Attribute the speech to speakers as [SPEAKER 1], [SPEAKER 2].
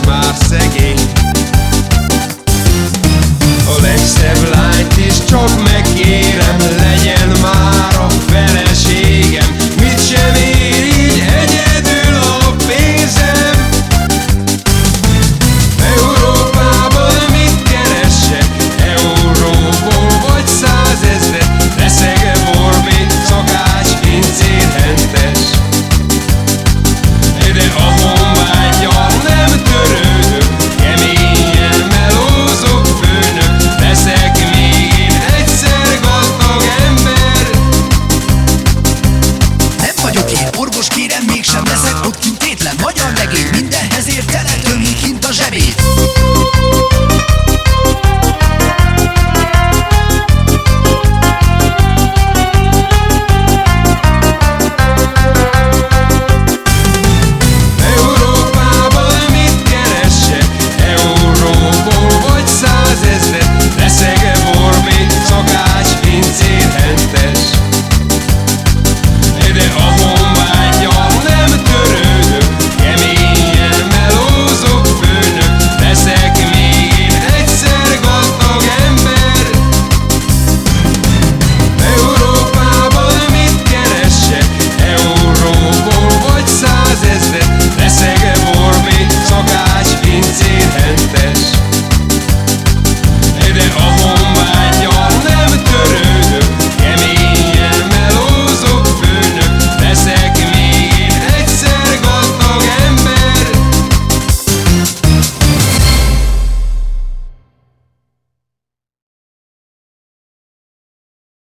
[SPEAKER 1] más már szegény. A legszebb lányt is
[SPEAKER 2] Leszek ott kintétlen, magyar legény, mindenhez értelek.